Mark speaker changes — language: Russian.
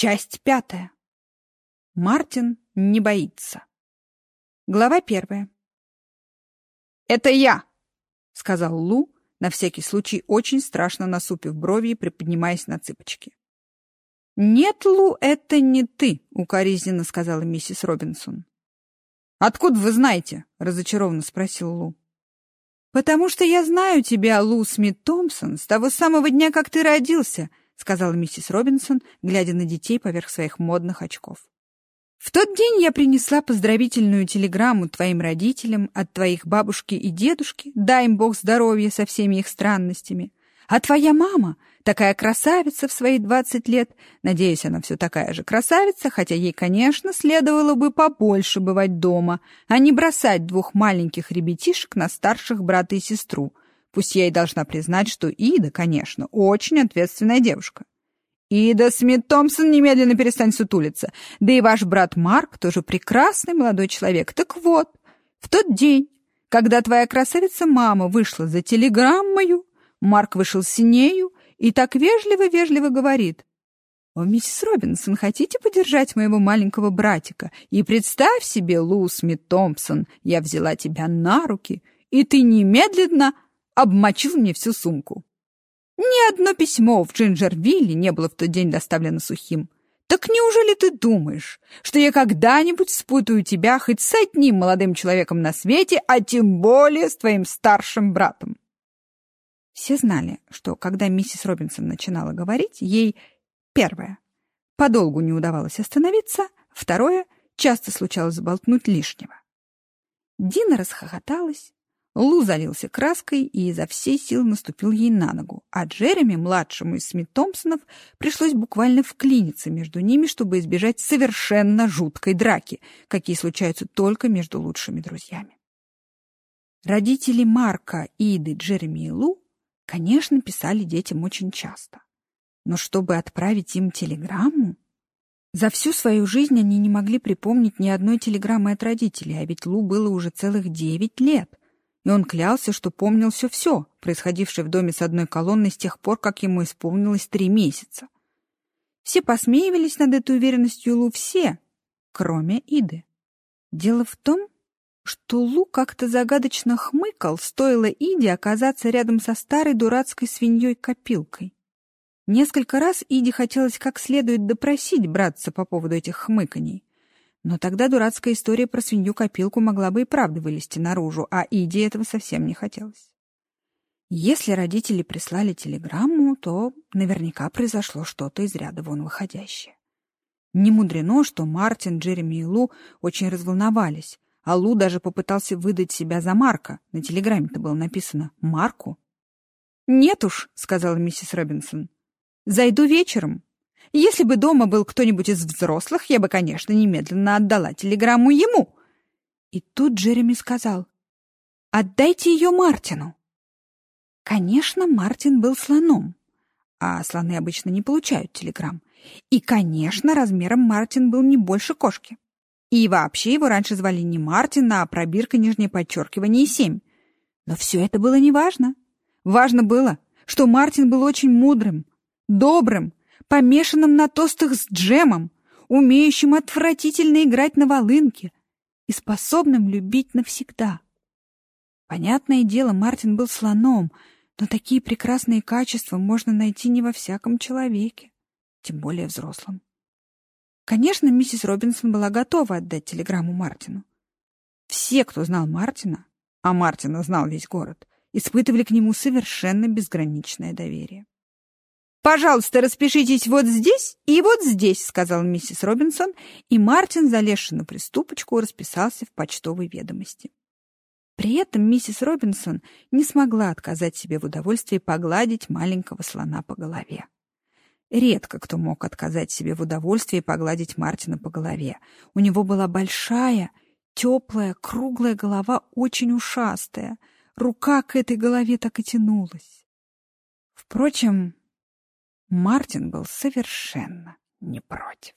Speaker 1: Часть пятая. Мартин не боится. Глава первая. «Это я!» — сказал Лу, на всякий случай очень страшно насупив брови и приподнимаясь на цыпочки. «Нет, Лу, это не ты», — укоризненно сказала миссис Робинсон. «Откуда вы знаете?» — разочарованно спросил Лу. «Потому что я знаю тебя, Лу Смит Томпсон, с того самого дня, как ты родился», — сказала миссис Робинсон, глядя на детей поверх своих модных очков. В тот день я принесла поздравительную телеграмму твоим родителям от твоих бабушки и дедушки, дай им Бог здоровья со всеми их странностями. А твоя мама, такая красавица в свои двадцать лет, надеюсь, она все такая же красавица, хотя ей, конечно, следовало бы побольше бывать дома, а не бросать двух маленьких ребятишек на старших брата и сестру. Пусть я и должна признать, что Ида, конечно, очень ответственная девушка. «Ида Смит Томпсон, немедленно перестань сутулиться. Да и ваш брат Марк тоже прекрасный молодой человек. Так вот, в тот день, когда твоя красавица-мама вышла за телеграммою, Марк вышел с нею и так вежливо-вежливо говорит. «О, миссис Робинсон, хотите подержать моего маленького братика? И представь себе, Лу Смит Томпсон, я взяла тебя на руки, и ты немедленно обмочил мне всю сумку». Ни одно письмо в Джинджервилле не было в тот день доставлено сухим. Так неужели ты думаешь, что я когда-нибудь спутаю тебя хоть с одним молодым человеком на свете, а тем более с твоим старшим братом? Все знали, что когда миссис Робинсон начинала говорить, ей, первое, подолгу не удавалось остановиться, второе, часто случалось заболтнуть лишнего. Дина расхохоталась, Лу залился краской и изо всей силы наступил ей на ногу, а Джереми, младшему из Смит Томпсонов, пришлось буквально вклиниться между ними, чтобы избежать совершенно жуткой драки, какие случаются только между лучшими друзьями. Родители Марка, Иды, Джереми и Лу, конечно, писали детям очень часто. Но чтобы отправить им телеграмму... За всю свою жизнь они не могли припомнить ни одной телеграммы от родителей, а ведь Лу было уже целых девять лет — и он клялся, что помнил все-все, происходившее в доме с одной колонной с тех пор, как ему исполнилось три месяца. Все посмеивались над этой уверенностью Лу, все, кроме Иды. Дело в том, что Лу как-то загадочно хмыкал, стоило Иде оказаться рядом со старой дурацкой свиньей-копилкой. Несколько раз Иде хотелось как следует допросить братца по поводу этих хмыканий. Но тогда дурацкая история про свинью-копилку могла бы и правда вылезти наружу, а Иде этого совсем не хотелось. Если родители прислали телеграмму, то наверняка произошло что-то из ряда вон выходящее. Не мудрено, что Мартин, Джереми и Лу очень разволновались, а Лу даже попытался выдать себя за Марка. На телеграмме-то было написано «Марку». «Нет уж», — сказала миссис Робинсон. «Зайду вечером. Если бы дома был кто-нибудь из взрослых, я бы, конечно, немедленно отдала телеграмму ему. И тут Джереми сказал, «Отдайте ее Мартину». Конечно, Мартин был слоном, а слоны обычно не получают телеграмм. И, конечно, размером Мартин был не больше кошки. И вообще его раньше звали не Мартин, а пробирка нижнее подчеркивание и семь. Но все это было неважно. Важно было, что Мартин был очень мудрым, добрым, помешанным на тостах с джемом, умеющим отвратительно играть на волынке и способным любить навсегда. Понятное дело, Мартин был слоном, но такие прекрасные качества можно найти не во всяком человеке, тем более взрослом. Конечно, миссис Робинсон была готова отдать телеграмму Мартину. Все, кто знал Мартина, а Мартина знал весь город, испытывали к нему совершенно безграничное доверие. «Пожалуйста, распишитесь вот здесь и вот здесь», — сказал миссис Робинсон, и Мартин, залезший на приступочку, расписался в почтовой ведомости. При этом миссис Робинсон не смогла отказать себе в удовольствии погладить маленького слона по голове. Редко кто мог отказать себе в удовольствии погладить Мартина по голове. У него была большая, теплая, круглая голова, очень ушастая. Рука к этой голове так и тянулась. Впрочем, Мартин был совершенно не против.